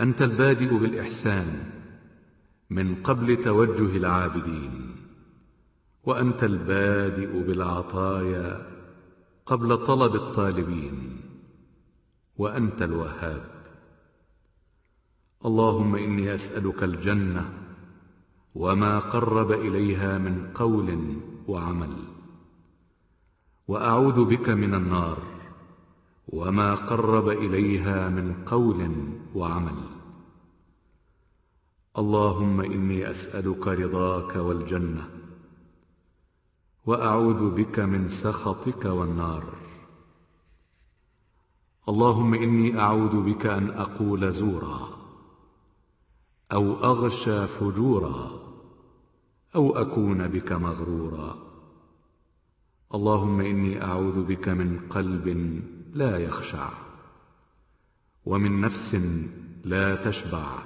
أنت البادئ بالإحسان من قبل توجه العابدين وأنت البادئ بالعطايا قبل طلب الطالبين وأنت الوهاب. اللهم إني أسألك الجنة وما قرب إليها من قول وعمل وأعوذ بك من النار. وما قرب إليها من قول وعمل. اللهم إني أسألك رضاك والجنة وأعوذ بك من سخطك والنار. اللهم إني أعوذ بك أن أقول زورا أو أغشى فجورا أو أكون بك مغرورا. اللهم إني أعوذ بك من قلب لا يخشع ومن نفس لا تشبع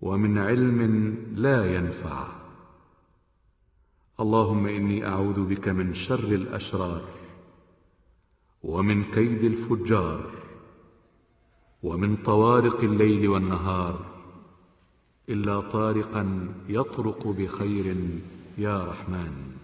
ومن علم لا ينفع. اللهم إني أعوذ بك من شر الأشرار ومن كيد الفجار ومن طوارق الليل والنهار إلا طارقا يطرق بخير يا رحمن.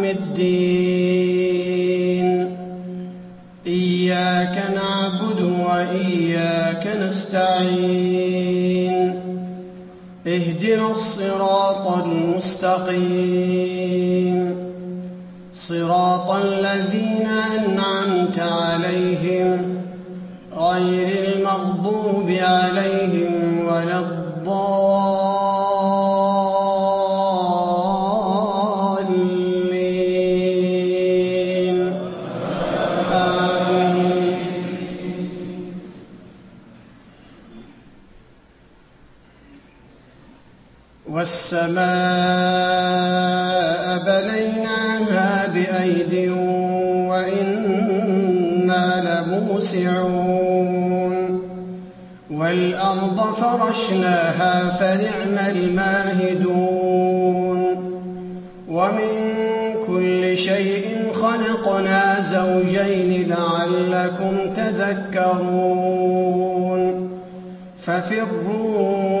نستعين. اهدنا الصراط المستقيم. صراط الذين والسماء بنيناها بأيد وإنا لموسعون والأرض فرشناها فنعم الماهدون ومن كل شيء خلقنا زوجين لعلكم تذكرون ففروا إلى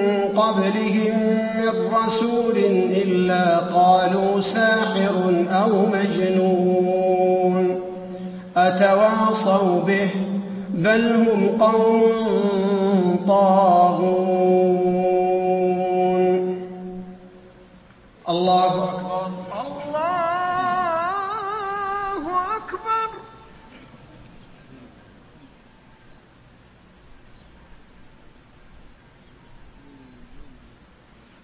قبلهم من رسول إلا قالوا ساحر أو مجنون أتواصوا به بل هم قوم طاغون الله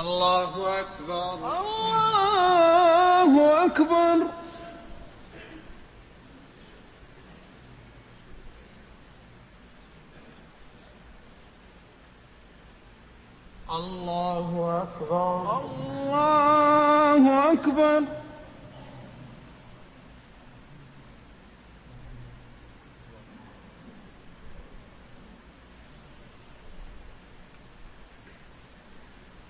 الله أكبر. الله أكبر الله أكبر الله أكبر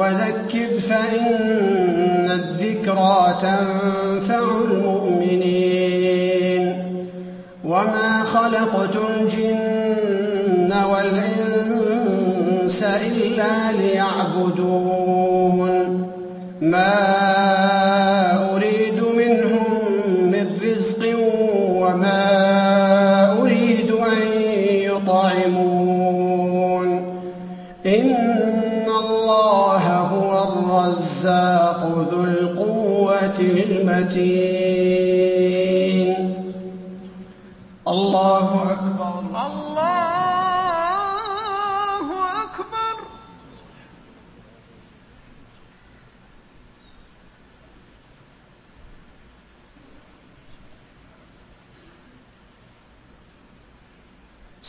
وذكر فإن الذكرى تنفع المؤمنين. وما خلقت الجن والإنس إلا ليعبدون. ما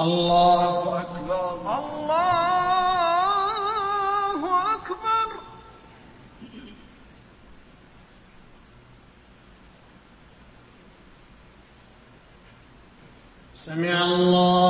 الله أكبر. الله أكبر. سمع الله.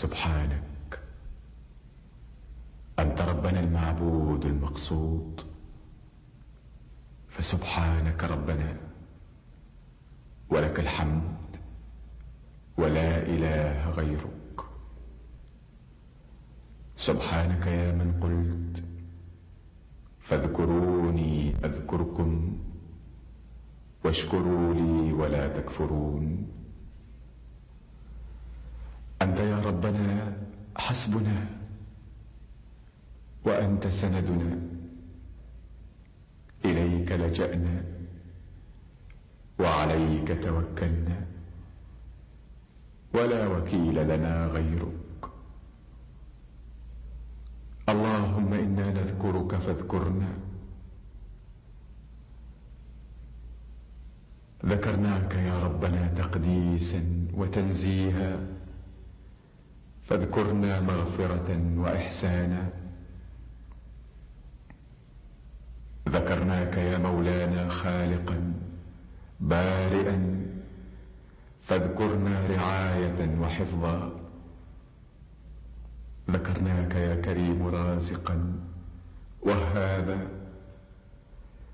سبحانك. أنت ربنا المعبود المقصود. فسبحانك ربنا. ولك الحمد. ولا إله غيرك. سبحانك يا من قلت. فاذكروني أذكركم. واشكروا لي ولا تكفرون. أنت يا ربنا حسبنا وأنت سندنا. إليك لجأنا وعليك توكلنا. ولا وكيل لنا غيرك. اللهم إنا نذكرك فاذكرنا. ذكرناك يا ربنا تقديسا وتنزيها. فاذكرنا مغفرة وإحسانا. ذكرناك يا مولانا خالقا بارئا. فاذكرنا رعاية وحفظا. ذكرناك يا كريم رازقا وهابا.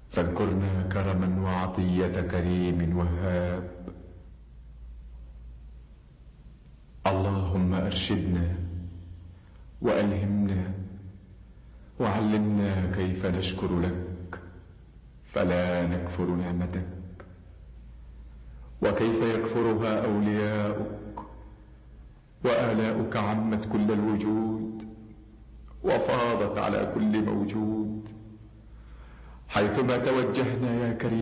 فاذكرنا كرما وعطية كريم وهاب. اللهم أرشدنا وألهمنا وعلمنا كيف نشكر لك فلا نكفر نعمتك وكيف يكفرها أولياؤك وآلاؤك عمت كل الوجود وفاضت على كل موجود حيثما توجهنا يا كريم